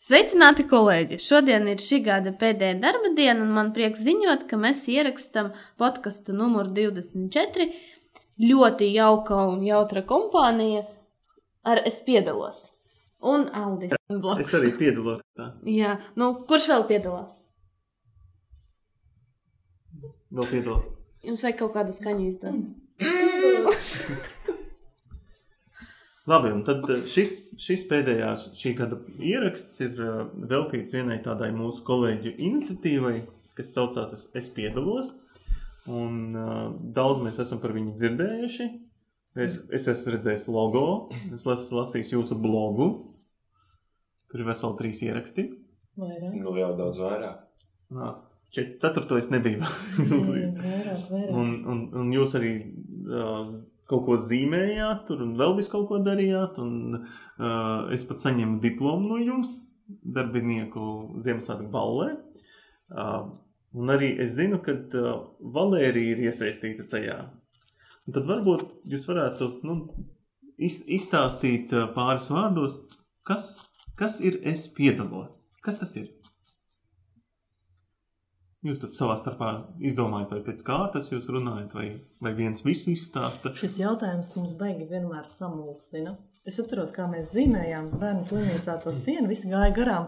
Sveicināti, kolēģi! Šodien ir šī gada pēdējā darba diena, un man prieks ziņot, ka mēs ierakstām podkāstu numuru 24. Ļoti jauka un jautra kompānija, ar es piedalos. Un Aldis. Es arī piedalos. Tā. Jā, nu, kurš vēl piedalās? Vēl piedalos. Jums vajag kaut kādu skaņu izdot. Labi, un tad eh, šis, šis pēdējās šī gada ieraksts ir uh, veltīts vienai tādai mūsu kolēģu iniciatīvai, kas saucās Es, es piedalos. Un uh, daudz mēs esam par viņu dzirdējuši. Es, es esmu redzējis logo, es esmu lasījis jūsu blogu. Tur ir veseli trīs ieraksti. Vairāk. Nu, jau daudz vairāk. Nā, Ceturto es nebiju izlasījis. Vairāk, vairāk. Un, un, un jūs arī uh, kaut ko zīmējāt, tur vēl visu kaut ko darījāt. Un, uh, es pat saņēmu diplomu no jums, darbinieku Ziemassvētku ballē. Uh, un arī es zinu, ka uh, Valērija ir iesaistīta tajā. Un tad varbūt jūs varētu nu, iz, izstāstīt pāris vārdos, kas, kas ir es piedalos. Kas tas ir? Jūs tad savā starpā izdomājat, vai pēc kārtas jūs runājat, vai, vai viens visu izstāsta. Šis jautājums mums baigi vienmēr samulsina. Es atceros, kā mēs zīmējām bērnu slimnīcā to sienu, visi gāja garām.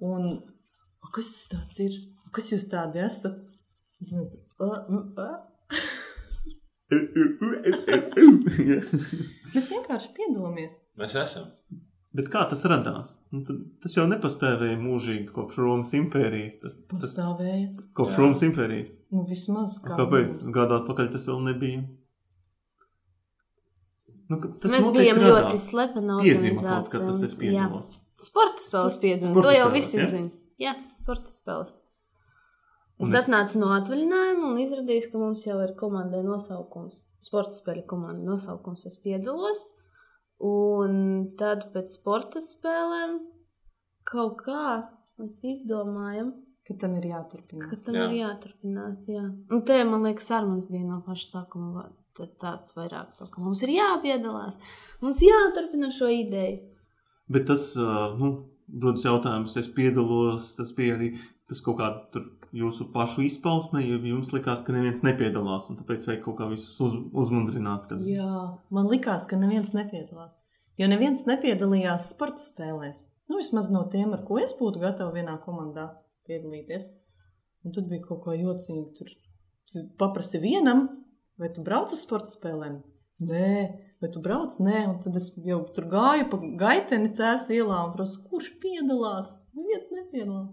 Un "O, kas tas tāds ir? Kas jūs tādi esat? Mēs, mēs vienkārši piedalāmies. Mēs esam. Bet kā tas radās? Nu, tas jau nepastāvēja mūžīgi kopš Romas impērijas. Tas, tas Pastāvēja. kopš Jā. Romas impērijas. Nu, vismaz kā. Kāpēc gadu atpakaļ tas vēl nebija? Nu, tas Mēs bijām radās. ļoti organizācija. kad tas es. Jā. Sporta spēles piedzima. Sporta To jau visi ja? zina. Jā, sporta spēles. Es es- atnācu no atvaļinājuma un izrādījos, ka mums jau ir komandai nosaukums. Sporta spēļu komanda nosaukums. Es piedalos. Un tad pēc sporta spēlēm kaut kā mēs izdomājam, Ka tam ir ka jāturpinās. tam Jā. ir jāturpinās. Jā. Un te, man liekas, Armāns bija no paša sākuma tāds vairāk, to, ka mums ir jāpiedalās. Mums jāturpina šo ideju. Bet tas, nu, rodas jautājums, es piedalos, tas bija arī tas kaut kāda tur jūsu pašu izpausme, jo jums likās, ka neviens nepiedalās, un tāpēc vajag kaut kā visus uz, uzmundrināt. Kad... Jā, man likās, ka neviens nepiedalās. Jo neviens nepiedalījās sporta spēlēs. Nu, vismaz no tiem, ar ko es būtu gatava vienā komandā piedalīties. Un tad bija kaut kā jocīgi. Tur tu paprasti vienam, vai tu brauc uz sporta spēlēm? Nē, vai tu brauc? Nē, un tad es jau tur gāju pa gaiteni cēlus ielā un prasu, kurš piedalās? Neviens nepiedalās.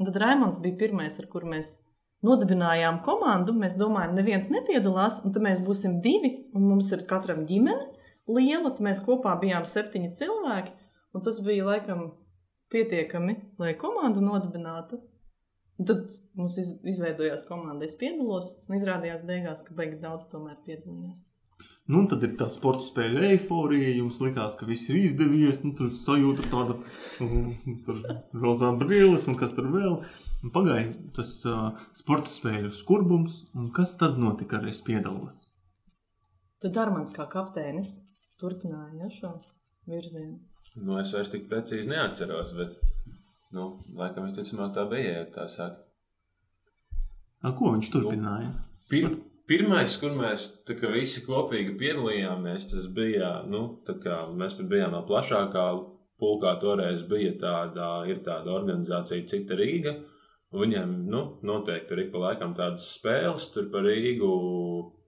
Un tad Raimons bija pirmais, ar kuru mēs nodibinājām komandu. Mēs domājām, neviens nepiedalās, un tad mēs būsim divi, un mums ir katram ģimene liela. Tad mēs kopā bijām septiņi cilvēki, un tas bija laikam pietiekami, lai komandu nodibinātu. Un tad mums iz, izveidojās komanda, es piedalos, un izrādījās beigās, ka beigās daudz tomēr piedalījās. Nu, un tad ir tā sporta spēļu eiforija. Jums likās, ka viss ir izdevies. Nu, tur sajūta tāda tur rozā brilles un kas tur vēl. Un Pagāja tas uh, sporta spēļu skurbums. Un kas tad notika ar es piedalos? Tad Armāns kā kapteinis turpināja ja, šo virzienu. Nu, es vairs tik precīzi neatceros, bet, nu, laikam, es ticamāk tā bija, ja tā saka. Ā, Ko viņš turpināja? Pir, pirmais, kur mēs kā visi kopīgi piedalījāmies, tas bija, nu, kā mēs bijām no plašākā pulkā, toreiz bija tāda, ir tāda organizācija Cita Rīga, viņiem, nu, noteikti tur ik pa laikam tādas spēles, tur par Rīgu,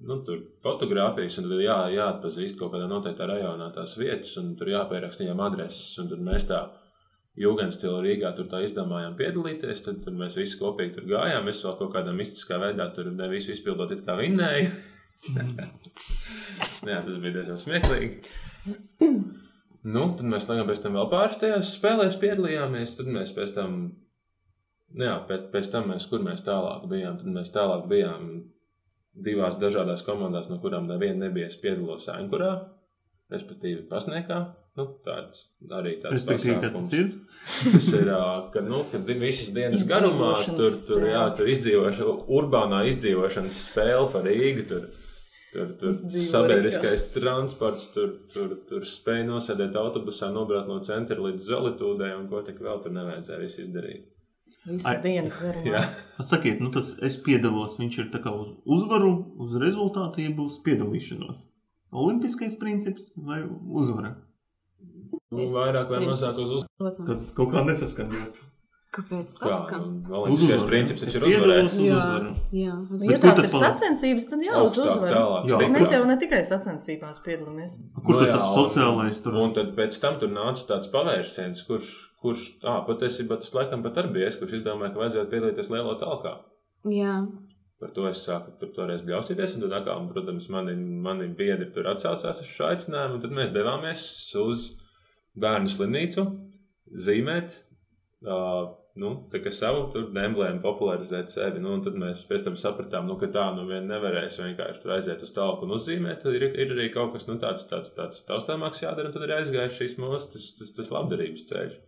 nu, tur fotografijas, un tad jā, jāatpazīst kaut kādā noteiktā rajonā tās vietas, un tur jāpierakst viņiem adreses, un tad mēs tā Jūgenstila Rīgā tur tā izdomājām piedalīties, tad, tad mēs visi kopīgi tur gājām. Es vēl kaut kādā mistiskā veidā tur ne visu izpildot, it kā vinnēju. Jā, tas bija diezgan smieklīgi. Nu, tad mēs laikam pēc tam vēl pāris tajās spēlēs piedalījāmies. Tad mēs pēc tam, jā, pēc, pēc tam mēs, kur mēs tālāk bijām, tad mēs tālāk bijām divās dažādās komandās, no kurām neviena nebija. Es piedalos Ainkurā, respektīvi Pasniekā. Nu, tāds arī tāds Respektīvi, kas tas ir? Tas ir, ā, kad, nu, kad visas dienas garumā tur, tur, jā, tur izdzīvošana, urbānā izdzīvošanas spēle par Rīgu. Tur, Tur, tur sabiedriskais transports, tur, tur, tur spēja nosēdēt autobusā, nobraukt no centra līdz Zolītūdei, un ko tik vēl tur nevajadzēja visu izdarīt. Visas dienas garumā. Sakiet, nu tas es piedalos, viņš ir tā kā uz uzvaru, uz rezultātu, ja būs piedalīšanos. Olimpiskais princips vai uzvara? Nu, vairāk vai mazāk uz uz. Protams. Tad kaut kā nesaskatās. Kāpēc Kā, nu, Olimpiskais Uzvara. princips taču ir uzvarēt. uz Jā, uzvaru. jā. uz- Nu, Ja tās tad ir sacensības, tad jā, uz uzvaru. Mēs jau ne tikai sacensībās piedalāmies. Kur Nu tad jā, tas sociālais tur? Un tad pēc tam tur nāca tāds pavērsiens, kurš, kurš ah, patiesībā tas laikam pat arī bija es, kurš izdomāja, ka vajadzētu piedalīties lielo talkā. Jā, Par to es sāku tur toreiz bļaustīties, un tad, atkal, un, protams, mani, mani biedri tur atsaucās uz šo aicinājumu, un tad mēs devāmies uz bērnu slimnīcu zīmēt, uh, nu, savu emblēmu popularizēt sevi, nu, tad mēs pēc tam sapratām, nu, ka tā, nu, vien nevarēs vienkārši tur aiziet uz talku un uzzīmēt, tad ir, ir arī kaut kas, nu, tāds, tāds, tāds taustāmāks jādara, un tad ir aizgājis šīs mūsu, tas, tas, tas labdarības ceļš.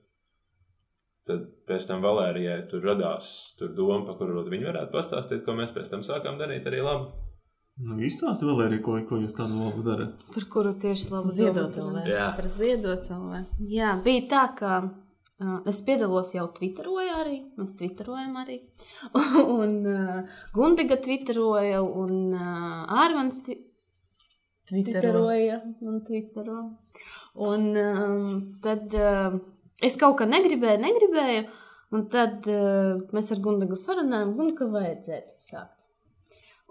Tad pēc tam Valērijai tur radās tur doma, par kuru viņi varētu pastāstīt, ko mēs pēc tam sākām darīt arī labi. Nu, izstāsti vēl arī, ko, ko jūs tādu labu darat. par kuru tieši labi Ziedot. LV. Jā. Par ziedot LV. Jā, bija tā, ka uh, es piedalos jau Twitteroju arī. Mēs Twitterojam arī. un uh, Gundiga Twitteroja un uh, Twitterā. Twitteroja un Twittero. Un um, tad uh, es kaut kā negribēju, negribēju. Un tad uh, mēs ar Gundigu sarunājām, un ka vajadzētu sākt.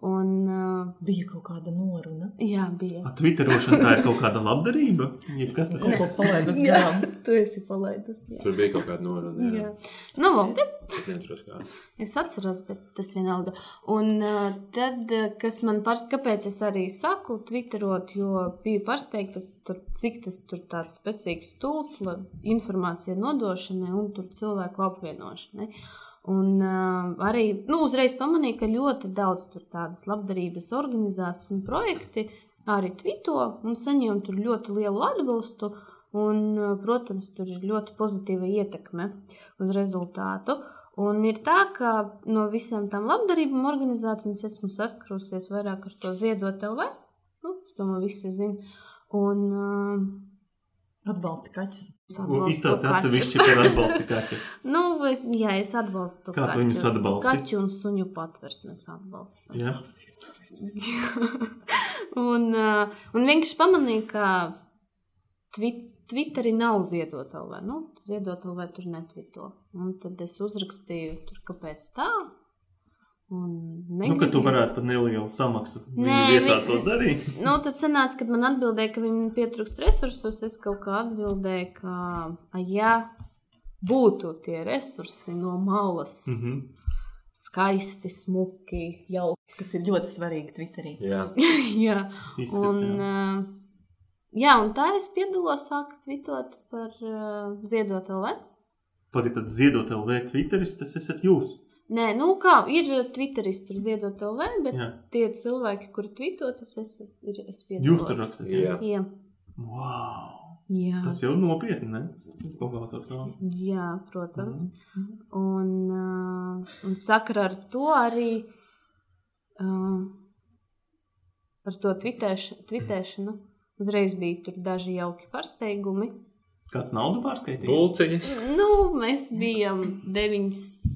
Un, uh, Bija kaut kāda noruna. jā, bija. A, Twitterošana tā ir kaut kāda labdarība? Ja kas tas ir? palaidus Jā, tu esi palaidus. Jā. Tur bija kaut kāda noruna. Jā. Nu, labi, Es neatceros, kā. es atceros, bet tas vienalga. Un uh, tad, uh, kas man parasti, kāpēc es arī saku, twitterot, jo biju pārsteigta, tur, cik tas tur tāds spēcīgs tūls, informācija nodošanai un tur cilvēku apvienošanai. Un uh, arī nu, uzreiz pamanīju, ka ļoti daudz tādas labdarības organizācijas un projekti arī tvito un saņem tur ļoti lielu atbalstu. Un, protams, tur ir ļoti pozitīva ietekme uz rezultātu. Un ir tā, ka no visām tām labdarības organizācijām es esmu saskarusies vairāk ar to ziedot LV. Nu, es domāju, visi zina. Un uh, Atbalsta kaķus. Es atbalstu kaķus. atsevišķi par atbalstu kaķus. Nu, vai- jā, es atbalstu Kā tu viņus atbalsti? Kaķu un suņu patversmes atbalstu. Jā. un, un vienkārši pamanīju, ka twi Twitterī nav ziedot LV. Nu, ziedot LV tur netvito. Un tad es uzrakstīju, tur, kāpēc tā. Un Nu, ka tu varētu pat nelielu samaksu Nē, vietā vi- to darīt. Nu, tad sanāca, kad man atbildēja, ka viņam pietrūkst resursus. Es kaut kā atbildēju, ka, ja būtu tie resursi no malas, mm. Mhm. skaisti, smuki, jauki. Kas ir ļoti svarīgi Twitterī. Jā, jā, Izskats, un, jā. jā, un tā es piedalos, sāku tvitot par uh, Ziedot LV. Pagaidā, tad ziedot LV Twitteris, tas esat jūs. Nē, nu kā ir Twitteris, tur Ziedot LV, bet Jā. tie cilvēki, kuri tvito, tas es, ir, es piedalos. Jūs tur rakstat. Jā. Jā, Wow. jā. Tas jau nopietni, ne? Tā. Jā, protams. Mhm. Un, uh, un sakarā ar to arī uh, ar to tvitēš, tvitēšanu uzreiz bija tur daži jauki pārsteigumi. Kāds naudu pārskaitīja? Bulciņas. Nu, mēs bijām 900.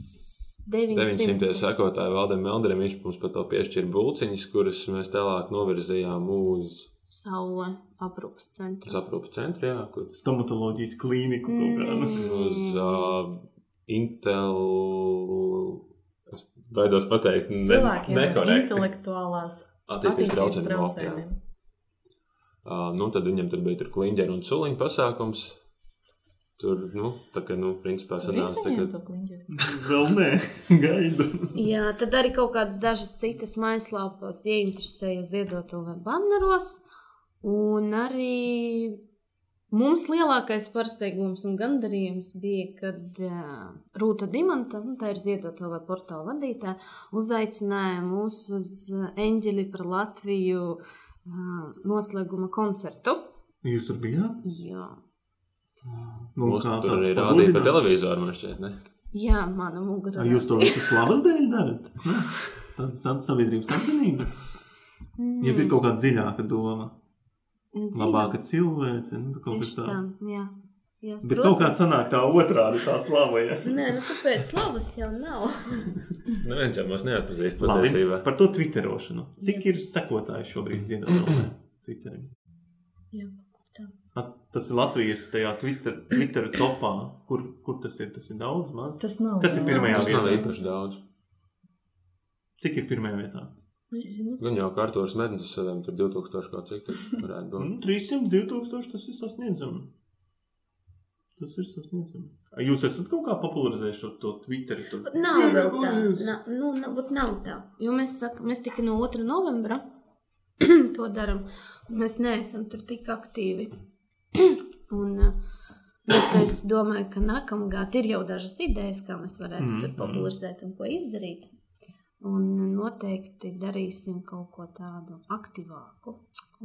900 sekotāju valdam Melderim. Viņš mums par to piešķīra bulciņas, kuras mēs tālāk novirzījām uz Saule aprūpas centru. aprūpas centru, jā, kur, Stomatoloģijas klīniku kaut kādu. uz uh, Intel. Es baidos pateikt, ne, Cilvēkiem nekorekti. intelektuālās Attīstības traucējumiem. Uh, nu, tad viņam tur bija kliņģeru un suliņu pasākums. Tur, nu, tā kā, nu, principā sanāca, tā, ka. Vēl nē, gaidu. Jā, tad arī kaut kādas dažas citas mājaslapas ieinteresēja ziedot vai banneros. Un arī mums lielākais pārsteigums un gandarījums bija, kad uh, Rūta Dimanta, nu, tā ir ziedot vai portāla vadītāja, uzaicināja mūs uz uh, Eņģeli par Latviju uh, noslēguma koncertu. Jūs tur bijāt? Jā, mums kā tur tāds arī rādīja pa televizoru, man šķiet, ne? Jā mana mugurā. Vai Jūs to visu slavas dēļ darat? Tādas sabiedrības atzinības. Ja ir kaut kāda dziļāka doma, Dzīvē. labāka cilvēce, nu, kaut kas Tieši tā, tāds. jā. jā. Bet kaut kā sanāk tā otrādi, tā slava. Ja? Nē, nu tāpēc slavas jau nav. Neviens jau mūs neatpazīst patiesībā. par to twitterošanu. Cik ir sekotāji šobrīd Ziedonē Twitterim? jā, tā. At- Tas ir Latvijas tajā Twitter, Twitter topā. Kur, kur tas ir? Tas ir daudz, maz. Tas nav. Kas ir pirmajā Tas nav vietā? īpaši daudz. Cik ir pirmajā vietā? Nezinu. Gan jau kārtos medus uz saviem tur 2000 kā cik tur varētu būt. Nu, 300, 2000 tas ir sasniedzami. Tas ir sasniedzami. A Jūs esat kaut kā popularizējuši to Twitteri? Tur? Nav vēl tā. Na, nu, na, vot nav tā. Jo mēs, saka, mēs tikai no 2. novembra to darām. Mēs neesam tur tik aktīvi. Un, bet es domāju, ka nākamgad ir jau dažas idejas, kā mēs varētu Mm, tur mm. popularizēt un ko izdarīt. Un noteikti darīsim kaut ko tādu aktīvāku.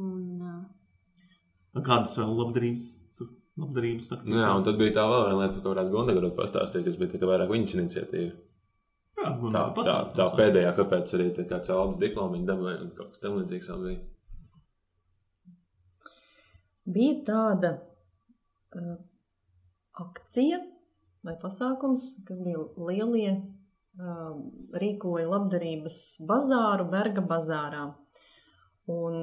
Un, uh, Kādas vēl labdarības, tur, labdarības Nu, jā, un tad bija tā vēl viena lieta, ko varētu Gondagarot pastāstīt. Tas bija tā kā vairāk viņas iniciatīva. Jā, Tā, tā, tā pēdējā, kāpēc arī tā kā cēlus diplomu dabūja un kaut kas tam līdzīgs vēl bija. Bija tāda uh, akcija vai pasākums, kas bija lielie, uh, rīkoja labdarības bazāru Berga bazārā. Un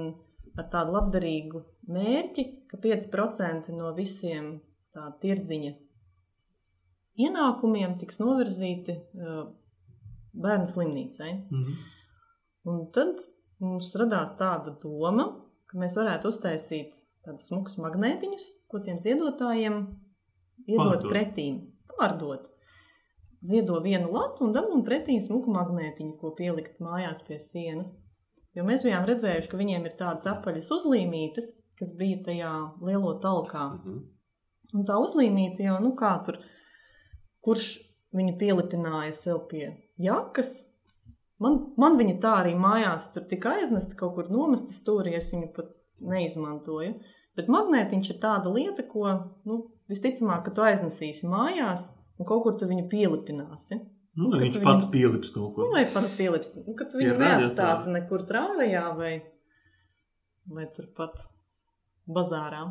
ar tādu labdarīgu mērķi, ka 5% no visiem tā tirdziņa ienākumiem tiks novirzīti uh, bērnu slimnīcai. Mhm. Un tad mums radās tāda doma, ka mēs varētu uztaisīt tādus smukus magnētiņus, ko tiem ziedotājiem iedot Pārdot. pretī. Pārdot. Ziedo vienu latu un dabūnu pretī smuku magnētiņu, ko pielikt mājās pie sienas. Jo mēs bijām redzējuši, ka viņiem ir tādas apaļas uzlīmītes, kas bija tajā lielo talkā. Mhm. Un tā uzlīmīta jau, nu kā tur, kurš viņu pielipināja sev pie jakas. Man, man viņa tā arī mājās tur tika aiznesta, kaut kur nomesta stūrī, es viņu pat neizmantoju. Bet magnētiņš ir tāda lieta, ko, nu, visticamāk, ka tu aiznesīsi mājās un kaut kur tu viņu pielipināsi. Nu, Kad viņš tu pats viņu- pielips kaut ko. Nu, vai pats pielips, nu, ka tu viņu neatstāsi nekur trāvajā vai, vai turpat bazārā.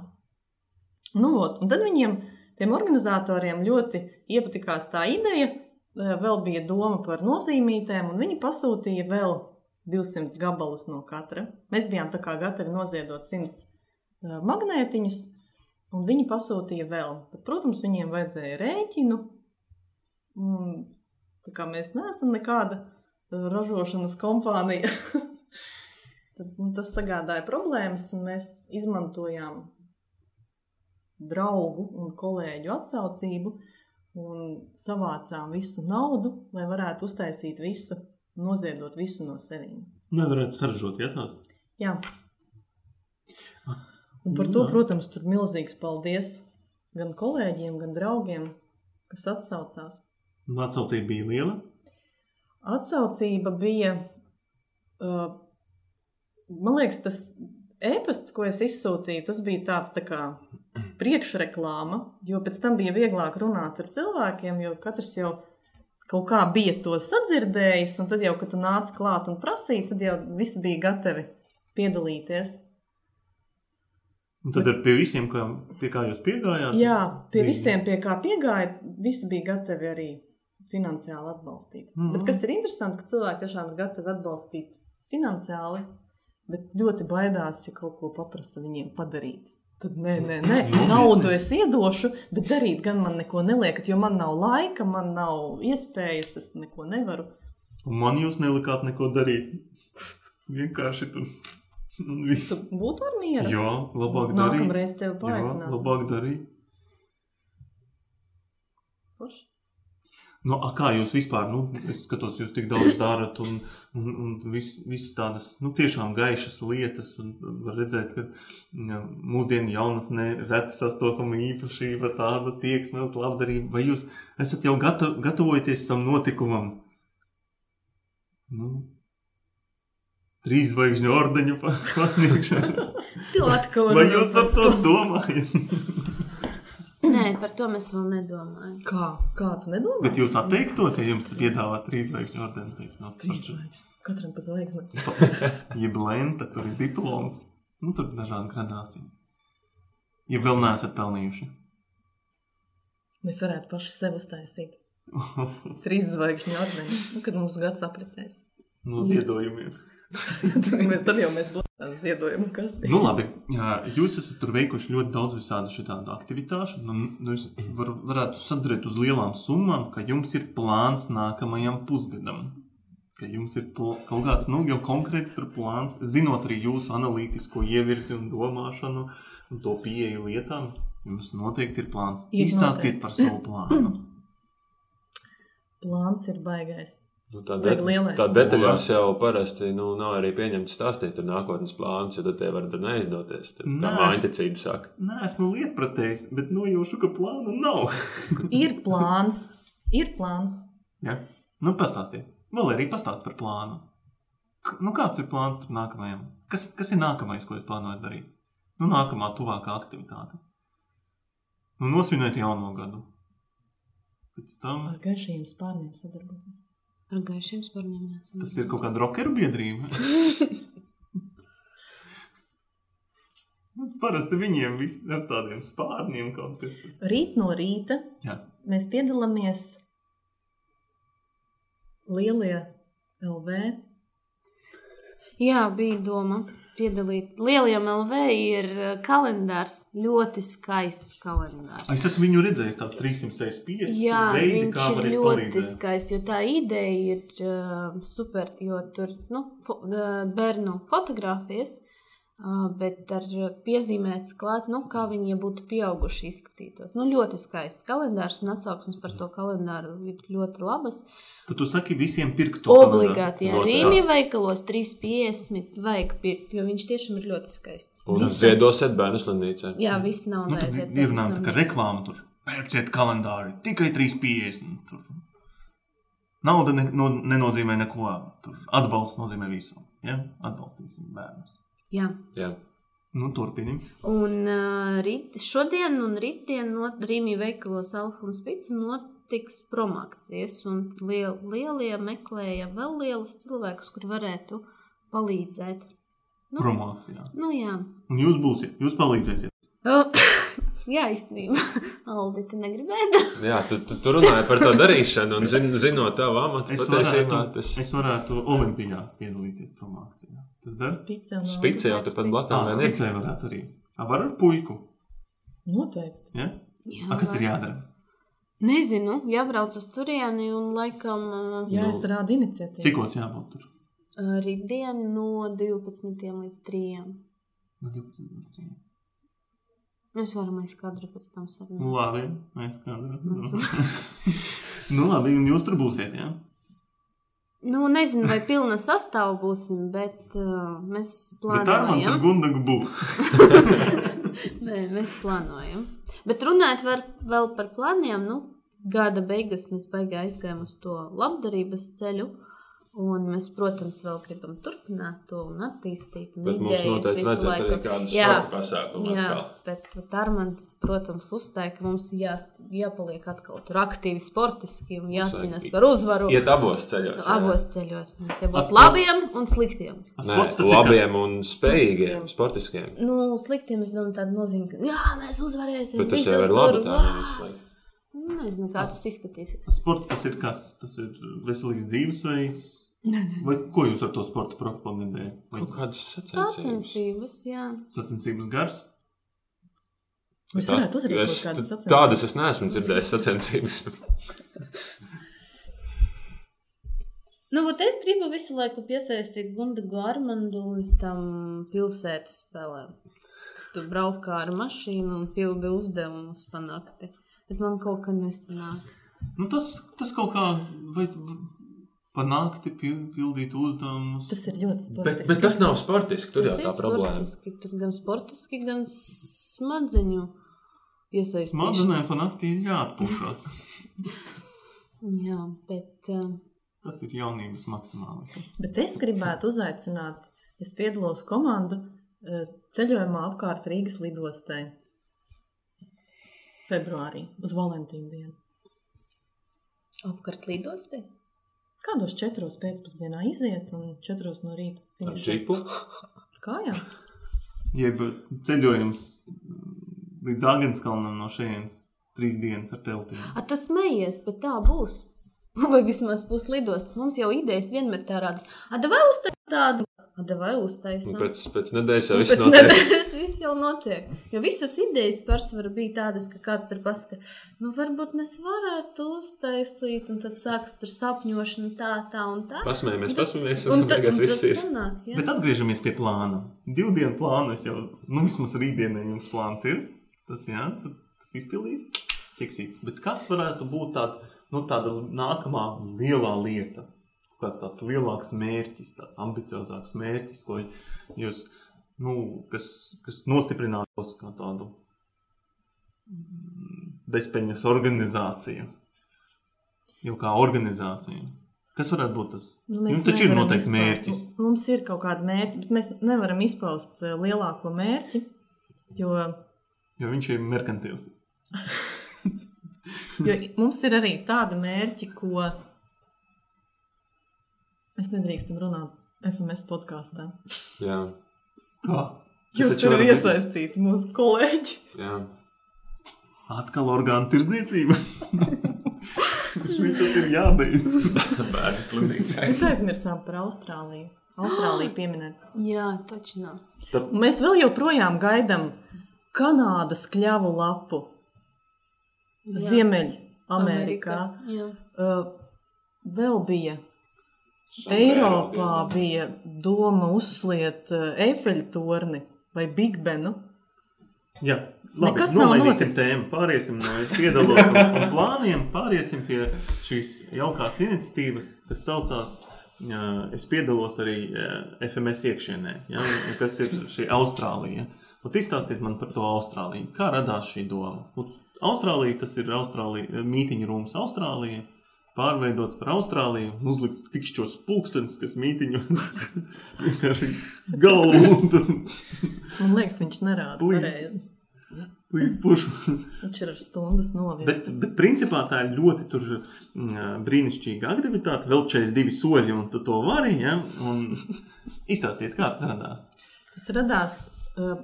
Nu, ot, un tad viņiem, tiem organizatoriem, ļoti iepatikās tā ideja. Vēl bija doma par nozīmītēm, un viņi pasūtīja vēl 200 gabalus no katra. Mēs bijām gatavi noziedot 100 eh, magnētiņus, un viņi pasūtīja vēl. Bet, protams, viņiem vajadzēja rēķinu. Tā kā mēs neesam nekāda ražošanas kompānija, tad nu, tas sagādāja problēmas, un mēs izmantojām draugu un kolēģu atsaucību un savācām visu naudu, lai varētu uztaisīt visu, noziedot visu no sevis. Nevarētu saržot, ja tās. Jā. Un par to, Jā. protams, tur milzīgs paldies gan kolēģiem, gan draugiem, kas atsaucās. Un Atsaucība bija liela. Atsaucība bija, uh, man liekas, tas e-pasts, ko es izsūtīju, tas bija tāds tā kā priekšreklāma, jo pēc tam bija vieglāk runāt ar cilvēkiem, jo katrs jau kaut kā bija to sadzirdējis, un tad jau, kad tu nāc klāt un prasīji, tad jau visi bija gatavi piedalīties. Un tad ar pie visiem, kā, pie kā jūs piegājāt? Jā, pie bija- visiem, pie kā piegāja, visi bija gatavi arī finansiāli atbalstīt. Mm. -hmm. Bet kas ir interesanti, ka cilvēki tiešām ir gatavi atbalstīt finansiāli, bet ļoti baidās, ja kaut ko paprasa viņiem padarīt. Tad nē, nē, nē, naudu es iedošu, bet darīt gan man neko neliekat, jo man nav laika, man nav iespējas, es neko nevaru. Un man jūs nelikāt neko darīt. Vienkārši tur. Un viss. Tu būtu ar mieru. Jā, labāk darīt. Nākamreiz tevi Jā, paaicinās. labāk darīt. Forši. Nu, a, kā jūs vispār, nu, es skatos, jūs tik daudz darat, un, un, un vis, visas tādas, nu, tiešām gaišas lietas, un var redzēt, ka ja, mūsdienu jaunatnē reti sastopama īpašība, tāda tieksme uz labdarību. Vai jūs esat jau gata, gatavojaties tam notikumam? Nu, trīs zvaigžņu ordeņu pa- pasniegšanu. Vai jūs par to domājat? Nē, par to mēs vēl nedomājam. Kā? Kā tu nedomā? Bet jūs atteiktos, ja jums piedāvā trīs zvaigžņu ordeni? Teikt, no, Trīs zvaigžņu. Katram pa zvaigzni. Jeb lenta, tur ir diploms. Nu, tur ir dažādi gradācija. Ja vēl neesat pelnījuši. Mēs varētu paši sev uztaisīt. Trīs zvaigžņu ordeni, nu, kad mums gads apritēs. no ziedojumiem. Tad jau mēs būsim ziedojumi, kas Nu, labi, jūs esat tur veikuši ļoti daudz visādi šādu aktivitāšu. Nu, nu, jūs var, varētu sadarīt uz lielām summām, ka jums ir plāns nākamajam pusgadam. Ka jums ir kaut kāds nu, jau konkrēts plāns, zinot arī jūsu analītisko ievirzi un domāšanu un to pieeju lietām. Jums noteikti ir plāns. Ir Izstāstiet noteikti. par savu plānu. plāns ir baigais. Nu, tā lielais. tā detaļās jau parasti nu, nav arī pieņemts stāstīt par nākotnes plānus, jo tad tie var neizdoties. Nē, kā es- mājiņticība saka. Nē, esmu lietpratējis, bet nojaušu, ka plāna nav. Ir plāns, ir plāns. Ja? Nu, pastāstiet. Vēl arī pastāstiet par plānu. K nu, kāds ir plāns tur nākamajam? Kas, kas ir nākamais, ko jūs plānojat darīt? Nu, nākamā, tuvākā aktivitāte. Nu, nosvinēt jauno gadu. Pēc tam Ar gaišiem spārniem sadarboties. Ar gaišiem spārniem. jāsanāk. tas ir kaut kāda rockeru biedrība. Nu, Parasti viņiem viss ar tādiem spārniem kaut kas tur. Rīt no rīta Jā. mēs piedalāmies Lielie LV. Jā, bija doma piedalīt. Lielajam LV ir uh, kalendārs, ļoti skaists kalendārs. Es esmu viņu redzējis, tāds 365 Jā, veidi, viņš ir ļoti palīdzēt. skaists. Jo tā ideja ir uh, super, jo tur nu, fo, uh, bērnu fotografijas, bet ar piezīmēts klāt, nu, kā viņi ja būtu pieauguši izskatītos. Nu, ļoti skaists kalendārs un atsauksmes par to kalendāru ir ļoti labas. Tad tu saki visiem pirkt to Obligāti, jā. Rīmi veikalos 350 vajag pirkt, jo viņš tiešām ir ļoti skaists. Un Visam- ziedosiet bērnu slimnīcā. Jā, viss nav Nu, neaiziet. ir runājama tā kā reklāma tur. Pērciet kalendāri, tikai 3,50. Tur. Nauda ne, no, nenozīmē neko. Tur atbalsts nozīmē visu. Ja? Atbalstīsim bērnus. Jā. Jā. Nu, turpiniet. Un uh, rīt, šodien un rītdien no Rīgā veikalos Alfa un Spits notiks promakcijas. Un liel, lielie meklēja vēl lielus cilvēkus, kur varētu palīdzēt. Nu, Promācijā. nu jā. Un jūs būsiet, jūs palīdzēsiet. jā, īstenībā. Aldi, tu negribētu. Jā, tu, tu, tu runāji par to darīšanu, un zin, zinot tavu amatu, Es patiesībā varētu, tas es varētu Olimpijā piedalīties promācijā. Tas dara? Spice un spice jau tepat vai ne? spicē varētu arī. A, var ar puiku. Noteikti. Ja? Jā, A, kas ir jādara? Nezinu, jābrauc uz turieni un laikam Jā, Nu. es rādu iniciatīvu. Cikos jābūt tur? rītdien no 12 līdz 3. No 12 līdz 3. Mēs varam aizkadru pēc tam Nu, sarunāt. labi, mēs kādam. nu, labi, un jūs tur būsiet, jā? Ja? Nu, nezinu, vai pilna sastāvā būsim, bet uh, mēs Bet Armāns ar plānojam. Gundagu būs. Nē, mēs plānojam. Bet runājot var, vēl par plāniem, nu, gada beigas mēs baigā aizgājām uz to labdarības ceļu. Un mēs, protams, vēl gribam turpināt to un attīstīt. Un Bet mums noteikti vajadzētu arī laiku. kādu Jā. sporta pasākumu Jā, atkal. bet Armāns, protams, uzstāja, ka mums jā, jāpaliek atkal tur aktīvi, sportiski un jācīnās par uzvaru. Iet abos ceļos. jā. Abos ceļos mums jābūt Atspēr- labiem un sliktiem. A, Nē, labiem un spējīgiem, sportiskiem. Nu, sliktiem es domāju, tāda nozīme, ka jā, mēs uzvarēsim. Bet tas jau ir labi. Tā nevis slikti. Nu, Nezinu, kā tas izskatīsies. Sports tas ir kas? Tas ir veselīgs dzīvesveids. Vai ko jūs ar to sportu propagandējat? Vai kādas sacensības. Sacensības, jā. sacensības gars? Mēs varētu uzrīkot es- kādas sacensības. Tādas es neesmu dzirdējis sacensības. Nu, es gribu visu laiku piesaistīt Gundagu Armandu uz tam pilsētas spēlēm. Tu brauc kā ar mašīnu un pildi uzdevumus panakti. Bet man kaut kā nesanāk. Nu, tas, tas kaut kā, vai panākti pildīt uzdevumus. Tas ir ļoti Bet, sportiski. bet tas nav sportiski. Tur jau Tas tā ir problēma. sportiski. Tur gan sportiski, gan smadzeņu iesaistīšana. Smadzenēm panākti ir jāatpūšas. Jā, bet uh, Tas ir jaunības maksimālisms. Bet es gribētu uzaicināt, es piedalos komandu eh, ceļojumā apkārt Rīgas lidostai. Februārī uz Valentīnu dienu. apkārt lidostē. Kādos četros pēcpusdienā iziet un četros no rīta Ar čipu. Ar kājām? Jeb ceļojums līdz Agenskalnam no šejienes trīs dienas ar teltīm. A, tu smejies, bet tā būs. Vai vismaz būs lidostas. Mums jau idejas vienmēr tā rādas. A, vai uztaisīt tādu? A, vai uztaisīt? Pēc, pēc nedēļas jau viss Pēc notiek. nedēļas viss jau notiek. Jo visas idejas pārsvarā bija tādas, ka kāds tur pasaka, nu varbūt mēs varētu uztaisīt, un tad sākas tur sapņošana tā, tā un tā. Pasmējamies, pasmējamies, Un un tad, beigās viss ir. sanāk, jā. Bet atgriežamies pie plāna. Divu dienu plānu es jau, nu, vismaz rītdienai jums plāns ir. Tas, jā, tad tas izpildīs. Tiksīts. Bet kas varētu būt tāda, nu, tāda nākamā lielā lieta? Kāds tāds lielāks mērķis, tāds ambiciozāks mērķis, ko jūs, nu, kas, kas nostiprinātos kā tādu bezpeļņas organizāciju. Jau kā organizācija. Kas varētu būt tas? Nu, Jums taču ir noteikts izpaust- mērķis. Mums ir kaut kāda mērķa, bet mēs nevaram izpaust eh, lielāko mērķi, jo, Jo viņš ir merkantīvs. jo mums ir arī tāda mērķa, ko mēs nedrīkstam runāt FMS podkāstā. Jā, Kā? Jo tur ir būt- iesaistīti mūsu kolēģi. jā. Atkal orgānu tirdzniecība. Šī tas ir jābeidz. Bērnu slimnīcā. Mēs aizmirsām par Austrāliju. Austrāliju pieminēt. Jā, taču nav. Un Mēs vēl joprojām gaidām Kanādas kļavu lapu. Ziemeļamerikā. Jā. Uh, vēl bija Eiropā bija doma uzsliet uh, Eifeļa torni vai Big Benu. Jā, labi. Nekas Nomainīsim tēmu. Pāriesim no es piedalos un, un plāniem. Pāriesim pie šīs jaukās iniciatīvas, kas saucās. Es piedalos arī FMS iekšienē, ja, kas ir šī Austrālija. Un izstāstiet man par to Austrāliju. Kā radās šī doma? Un Austrālija tas ir Austrālija, mītīņa rūms Austrālijā. Pārveidots par Austrāliju, uzlikts tikšķos pulkstenis, kas mītīņu vienkārši galvu un tur Man liekas, viņš nerāda pareizi. Viņš ir ar stundas Bet, novirzi. bet principā tā ir ļoti tur, mm, brīnišķīga aktivitāte. Vēl 42 soļi, un tu to vari. Ja? Un Izstāstiet, kā tas radās. Tas radās, uh,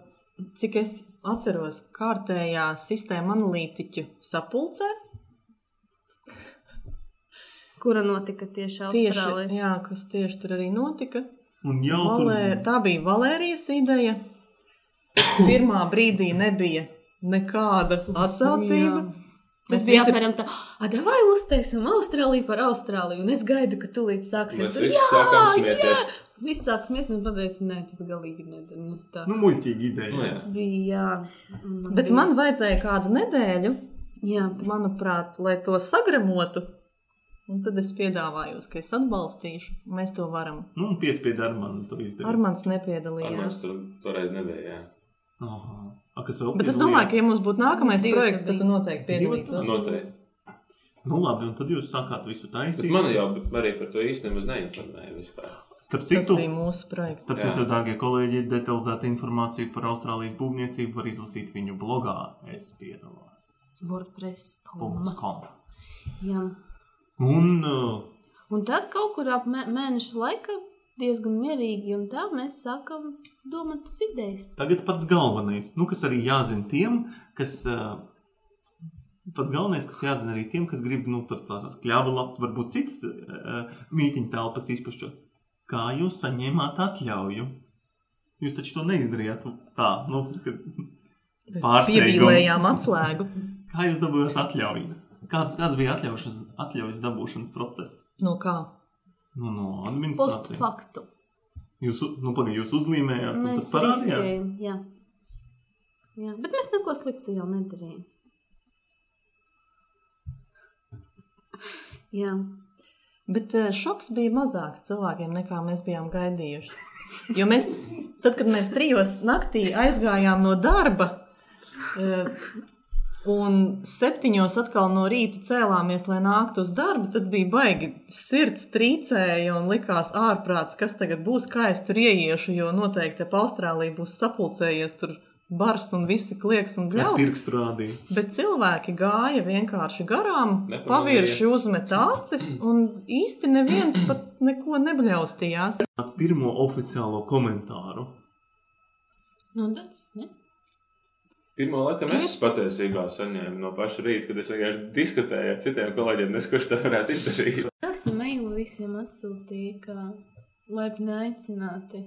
cik es atceros, kārtējā sistēma analītiķu sapulcē. Kura notika tieši Tieši, Austrālijā? jā, kas tieši tur arī notika. Un jau tur Valē, tā bija Valērijas ideja. Pirmā brīdī nebija nekāda atsaucība. Tas Mēs bija apmēram tā, ah, vai uztaisām Austrāliju par Austrāliju. Un es gaidu, ka tūlīt sāksies. Mēs tur, visi "Jā, sākām jā!" smieties. Visi sāk smieties un pateica, nē, tas galīgi es tā nu, muļķīga ideja. Nu, jā. bija, jā. Man Bet bija, man vajadzēja kādu nedēļu, jā, pēc, manuprāt, lai to sagramotu. Un tad es piedāvāju, ka es atbalstīšu. Mēs to varam. Nu, un piespied ar mani to izdarīt. Armāns Armāns nepiedalījās. tur toreiz nebija. Jā. Aha. A, kas vēl Bet es domāju, ka, ja mums būtu nākamais divi projekts, tad tu noteikti piedalītos. Noteikti. Nu, labi, un tad jūs sākāt visu Bet taisīt. man jau arī par to nemaz neinformēja vispār. Starp Tas citu, bija mūsu projekts. starp citu, dārgie kolēģi, detalizēta informācija par Austrālijas būvniecību var izlasīt viņu blogā. Es piedalos. WordPress. Punkts koma. com. Jā. Un uh, Un tad kaut kur ap mē- mēnešu laika diezgan mierīgi un tā mēs sākam domāt tas idejas. Tagad pats galvenais, nu, kas arī jāzina tiem, kas. Uh, pats galvenais, kas jāzina arī tiem, kas grib, nu, tur tās kļāva lapu, varbūt citas uh, mītīņu telpas izpušķot. Kā jūs saņēmāt atļauju? Jūs taču to neizdarījāt tā, nu, kad, pievīlējām atslēgu. kā jūs dabūjāt atļauju? Kāds, kāds bija atļaušas, atļaujas dabūšanas process? No kā? Nu, no administrācijas. Postfaktu. Jūs, u- nu, pagaid, jūs uzlīmējāt, un tad parādījāt. Jā. jā. Bet mēs neko sliktu jau nedarījām. Jā. Bet eh, šoks bija mazāks cilvēkiem nekā mēs bijām gaidījuši. Jo mēs, tad, kad mēs trijos naktī aizgājām no darba, eh, un septiņos atkal no rīta cēlāmies, lai nāktu uz darbu, tad bija baigi sirds trīcēja un likās ārprāts, kas tagad būs, kā es tur ieiešu, jo noteikti ap Austrāliju būs sapulcējies tur bars un visi klieks un rādīja. Bet cilvēki gāja vienkārši garām, pavirši uzmet acis, un īsti neviens pat neko nebļaustījās. Pirmo oficiālo komentāru. Nu, tas, ne? Pirmā laikam es patiesībā saņēmu no paša rīta, kad es vienkārši diskutēju ar citiem kolēģiem, nes kurš to varētu izdarīt. Kāds mailu visiem atsūtīja, kā laipni aicināti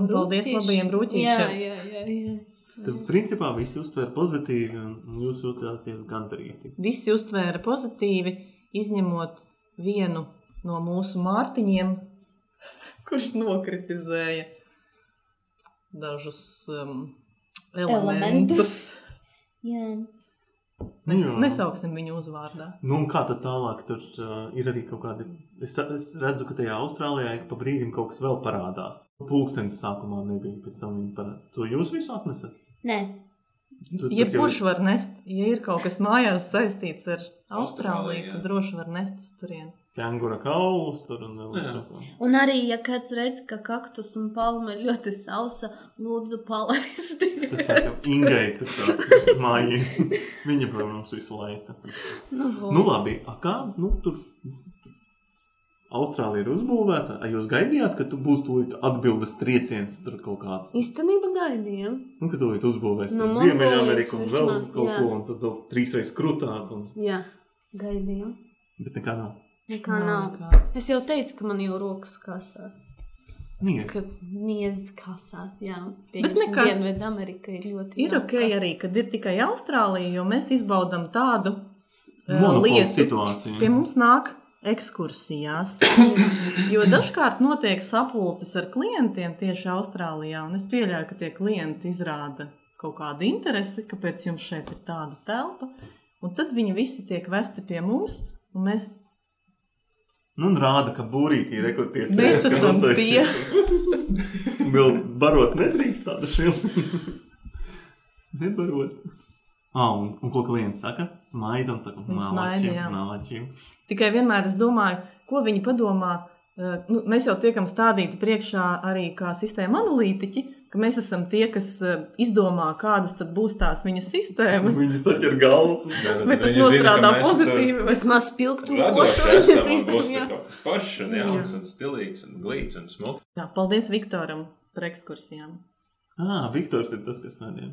Un paldies labajiem rūtīšiem. Jā, jā, jā. Tad, principā, visi uztver pozitīvi, un jūs jūtāties gandarīti. Visi uztvēra pozitīvi, izņemot vienu no mūsu mārtiņiem, kurš nokritizēja dažus um, elementus. Elementus. Mēs Jā. nesauksim viņu uzvārdā. Nu, kā tad tālāk? Tur uh, ir arī kaut kādi. Es, es redzu, ka tajā Austrālijā ik pa brīdim kaut kas vēl parādās. Pūkstens sākumā nebija, pēc tam viņi parādās. To jūs visu atnesat? Nē, Tu- Jebkurš jau- var nest, ja ir kaut kas mājās saistīts ar Austrāliju, Austrāliju, jā. tad droši var nest uz turieni. Kengura kaulus tur un vēl kaut ko. un arī, ja kāds redz, ka kaktus un palma ir ļoti sausa, lūdzu palaist. Tas ir kā Ingai, tur tā māja. Viņa, protams, visu laista. nu, vo. Nu, labi, a kā? Nu, tur Austrālija ir uzbūvēta. A jūs gaidījāt, ka tu būs tūlīt atbildes trieciens tur kaut kāds? Īstenībā gaidījām. Nu, ka tūlīt uzbūvēs Nu, Ziemeļameriku un vēl kaut jā. ko, un tad vēl trīsreiz krūtāk. Un... Jā, gaidījām. Bet nekā nav. Nekā nav. nekā. Es jau teicu, ka man jau rokas kasās. Nies. Ka niezas kasās, jā. Bet Pieņemsim, nekas. Dienvidu Amerika ir ļoti Ir ok arī, kad ir tikai Austrālija, jo mēs izbaudām tādu uh, Monopola lietu. situācija. Pie mums nāk ekskursijās. Jo dažkārt notiek sapulces ar klientiem tieši Austrālijā, un es pieļauju, ka tie klienti izrāda kaut kādu interesi, kāpēc jums šeit ir tāda telpa. Un tad viņi visi tiek vesti pie mums, un mēs Nu, un rāda, ka būrītī ir rekords Mēs esam pie. Vēl barot nedrīkst tādu šiltu. Nebarot. Ah, un, un ko klients saka? Smaida un saka, malači. Tikai vienmēr es domāju, ko viņi padomā. Nu, mēs jau tiekam stādīti priekšā arī kā sistēma analītiķi, ka mēs esam tie, kas eh, izdomā, kādas tad būs tās viņu sistēmas. Viņi saķer galvas. Vai tas nostrādā pozitīvi? Vai... Vismaz spilgtu pošu esam viņas un stilīgs un glīts un smuks. Jā, paldies Viktoram par ekskursijām. Ah, Viktors ir tas, kas vadīja.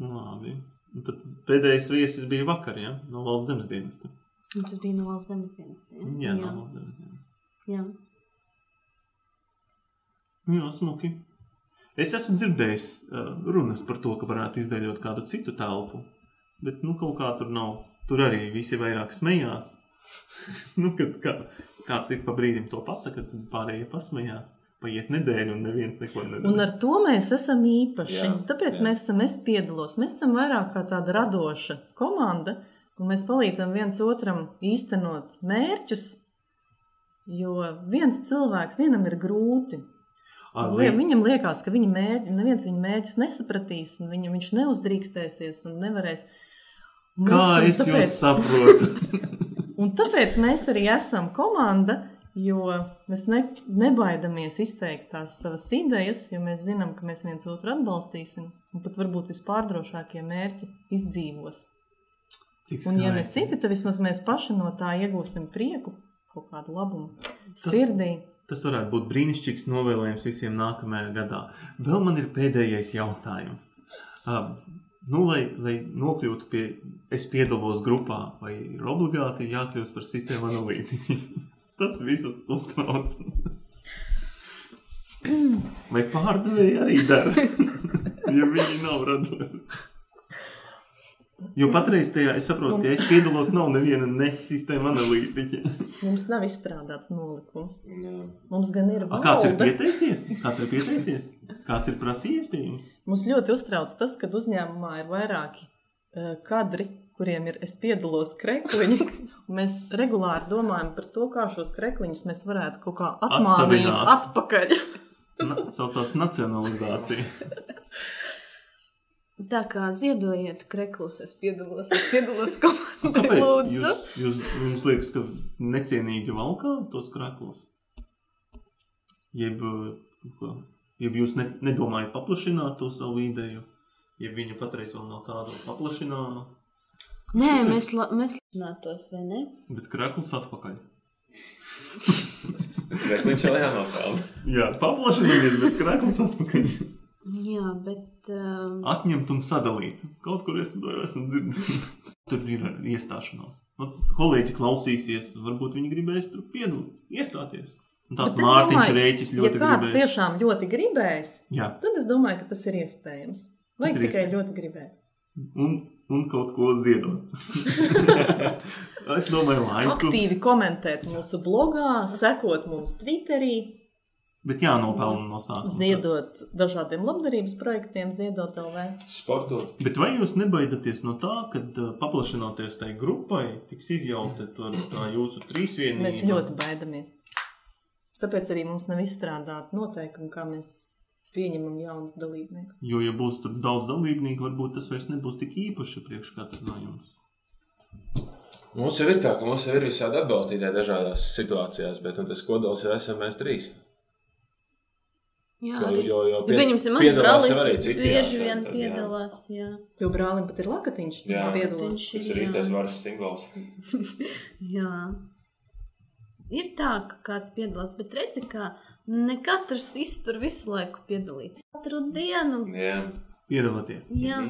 Nu, labi. Un tad pēdējais viesis bija vakar, ja? No valsts zemes dienesta. Un Tas bija no valsts zemes dienas. Jā, no valsts zemes dienesta. jā. Jā, smuki. Es esmu dzirdējis runas par to, ka varētu izdeļot kādu citu telpu. Bet, nu, kaut kā tur nav. Tur arī visi vairāk smējās. nu, kad kā, kāds ik pa brīdim to pasaka, tad pārējie pasmējās. Paiet nedēļa un neviens neko nedara. Un ar to mēs esam īpaši. Jā, Tāpēc jā. mēs esam, es piedalos. Mēs esam vairāk kā tāda radoša komanda, un mēs palīdzam viens otram īstenot mērķus. Jo viens cilvēks, vienam ir grūti. Ar Lie, li- viņam liekas, ka viņa mērķi, neviens viņa mērķus nesapratīs, un viņa, viņš neuzdrīkstēsies un nevarēs. Un Kā es esam jūs saprotu? Un tāpēc mēs arī esam komanda, jo mēs ne, nebaidamies izteikt tās savas idejas, jo mēs zinām, ka mēs viens otru atbalstīsim. Un pat varbūt vispārdrošākie mērķi izdzīvos. Cik Un, ja ne citi, tad vismaz mēs paši no tā iegūsim prieku, kaut kādu labumu sirdī. Tas varētu būt brīnišķīgs novēlējums visiem nākamajā gadā. Vēl man ir pēdējais jautājums. Um, nu, lai, lai nokļūtu pie, es piedalos grupā, vai ir obligāti jākļūst par sistēmu analītiķi? Tas visus uztrauc. Vai pārdevēji arī dara? ja viņi nav radoši. Jo patreiz tajā, es saprotu, ja es piedalos, nav neviena ne sistēma analītiķa. Mums nav izstrādāts nolikums. Jā. Mums gan ir A, kāds ir pieteicies? Kāds ir pieteicies? Kāds ir prasījies pie jums? Mums ļoti uztrauc tas, ka uzņēmumā ir vairāki uh, kadri, kuriem ir es piedalos krekliņi. un Mēs regulāri domājam par to, kā šos krekliņus mēs varētu kaut kā atmānīt Atsavināt. atpakaļ. Na, saucās nacionalizācija. Tā kā ziedojiet kreklus, es piedalos, es piedalos komandai, Kāpēc? lūdzu. Jūs, jūs, jums liekas, ka necienīgi valkā tos kraklus? Jeb, Ja jūs ne, nedomājat paplašināt to savu ideju, ja viņa patreiz vēl nav tāda paplašināma, Nē, mēs, la- mēs runātos, vai ne? bet krekls atpakaļ. Krekliņš vēl jānopelna. Jā, paplašināmies, bet krekls atpakaļ. Jā, bet. Um, Atņemt un sadalīt. Kaut kur es to esmu dzirdējis. Tur ir iestāšanās. Nu, kolēģi klausīsies, varbūt viņi gribēs tur piedalīties, iestāties. Un tāds Mārtiņš Rēķis Ja ļoti kāds gribēs. tiešām ļoti gribēs, Jā, tad es domāju, ka tas ir iespējams. Vajag ir tikai iespējams. ļoti gribēt. un, un kaut ko ziedot. es domāju, laiku. Aktīvi komentēt mūsu blogā, sekot mums Twitterī, Bet jānopelna no sākuma. tas. ziedot dažādiem labdarības projektiem, ziedot LV. Sportot. Bet vai jūs nebaidaties no tā, ka uh, paplašinoties tai grupai, tiks izjauta tā jūsu trīsvienība? Mēs ļoti baidamies. Tāpēc arī mums nav izstrādāta noteikuma, kā mēs pieņemam jaunus dalībniekus. Jo, ja būs tur daudz dalībnieku, varbūt tas vairs nebūs tik īpaši priekš katra no jums. Mums jau ir tā, ka mums jau ir visādi atbalstītāji dažādās situācijās, bet nu, tas kodols jau esam mēs trīs. Jā, Jo, arī. jo, jo pie- pieņemsim, mans brālis arī citi, jā, bieži tad- vien tad, jā. piedalās. Jā. Jo brālim pat ir lakatiņš, Jā. kas piedalās. Viņš Tas ir, īstais jā. varas simbols. jā. Ir tā, ka kāds piedalās, bet redzi, ka ne katrs iztur visu laiku piedalīties. Katru dienu. Jā. Piedalieties. Jā,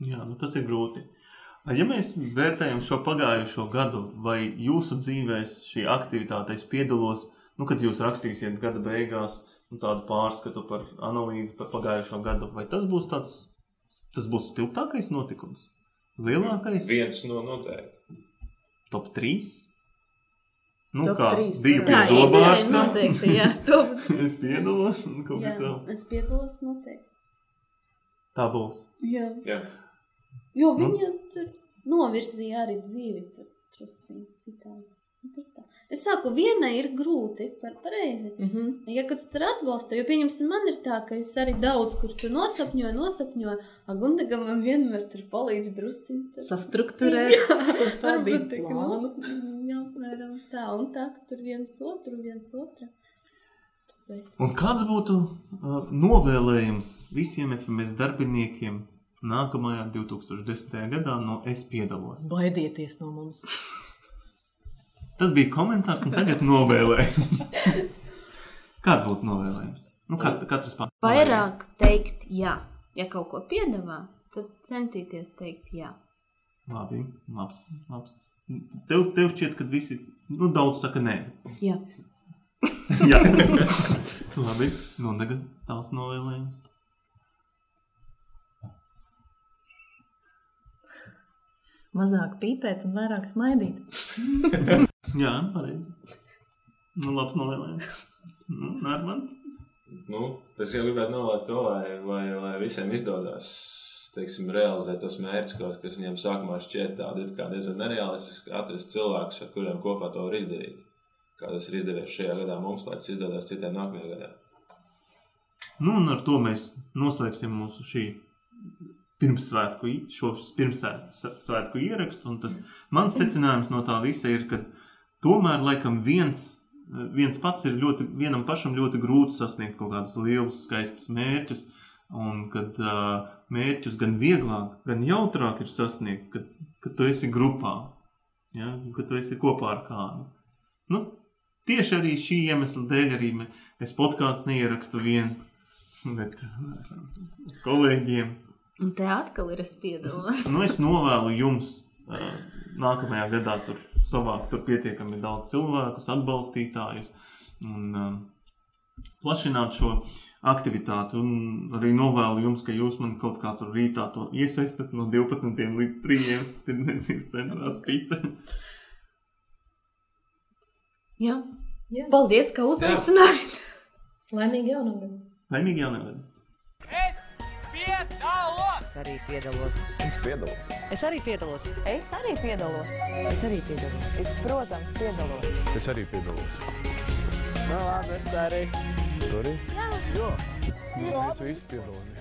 Jā, nu tas ir grūti. Ja mēs vērtējam šo pagājušo gadu, vai jūsu dzīvēs šī aktivitāte, es piedalos, nu, kad jūs rakstīsiet gada beigās tādu pārskatu par analīzi par pagājušo gadu, vai tas būs tāds, tas būs spilgtākais notikums? Lielākais? Viens no noteikti. Top 3? Nu, Top kā trīs, biju jā. pie tā zobārsta, noteikti. Jā, to, es piedalos, jā, vēl. es piedalos noteikti. Tā būs. Jā. Jā. Jo Nu. viņa tur novirzīja arī dzīvi tur drusciņi citādi. Nu. Es saku, vienai ir grūti, par pareizi. Mm -hmm. Ja kāds tur atbalsta, jo, pieņemsim, man ir tā, ka es arī daudz, kurš tur nosapņoju, nosapņoju, a Gundaga man vienmēr tur palīdz drusciņi. tad- Sastruktūrēt, Varbūt tā, ka, plānu. nu, Jā, apmēram tā, un tā, ka tur viens otru, viens otru. Tāpēc. Un kāds būtu uh, novēlējums visiem FMS darbiniekiem nākamajā 2010. gadā no es piedalos? Baidieties no mums. Tas bija komentārs, un tagad novēlējums. Kāds būtu novēlējums? Nu, kat, katrs pats. Vairāk teikt jā. Ja kaut ko piedāvā, tad centīties teikt jā. Labi, labs, labs. Tev, tev šķiet, ka visi, nu, daudz saka nē. Jā. Jā. Labi, nu, tagad tavs novēlējums. Mazāk pīpēt un vairāk smaidīt. Jā, pareizi. Nu, labs novēlējums. Nu, Nārman. Nu, es jau gribētu novēlēt to, lai, lai, lai visiem izdodas teiksim, realizēt tos mērķus, kas viņiem sākumā šķiet tādi diezgan nereālistiski, atrast cilvēkus, ar kuriem kopā to var izdarīt. Kā tas ir izdevies šajā gadā mums, lai tas izdodas citiem nākamajā gadā. Nu, un ar to mēs noslēgsim mūsu šī pirmsvētku, pirmsvētku ierakstu. Tas mans secinājums no tā visa ir, ka tomēr laikam viens, viens pats ir ļoti, vienam pašam ļoti grūti sasniegt kaut kādus lielus, skaistus mērķus. Un kad uh, mērķus gan vieglāk, gan jautrāk ir sasniegt, kad, kad tu esi grupā, ja? kad tu esi kopā ar kādu. Nu, tieši arī šī iemesla dēļ arī es podkāstu neierakstu viens, bet ar kolēģiem. Un te atkal ir es piedalos. Nu, es novēlu jums nākamajā gadā tur savākt tur pietiekami daudz cilvēkus, atbalstītājus un plašināt šo aktivitāti. Un arī novēlu jums, ka jūs man kaut kā tur rītā to iesaistat no 12 līdz 3 tirdzniecības centrā spice. Jā. Jā. Paldies, ka uzaicinājāt. Laimīgi jaunam gadam! Laimīgi jaunam! Es arī piedalos. Es piedalos. Es arī piedalos. Es arī piedalos. Es arī piedalos. Es, protams, piedalos. Es arī piedalos. Nu, labi, es arī. Tu arī? Jā. Jo. Mēs visi piedalāmies.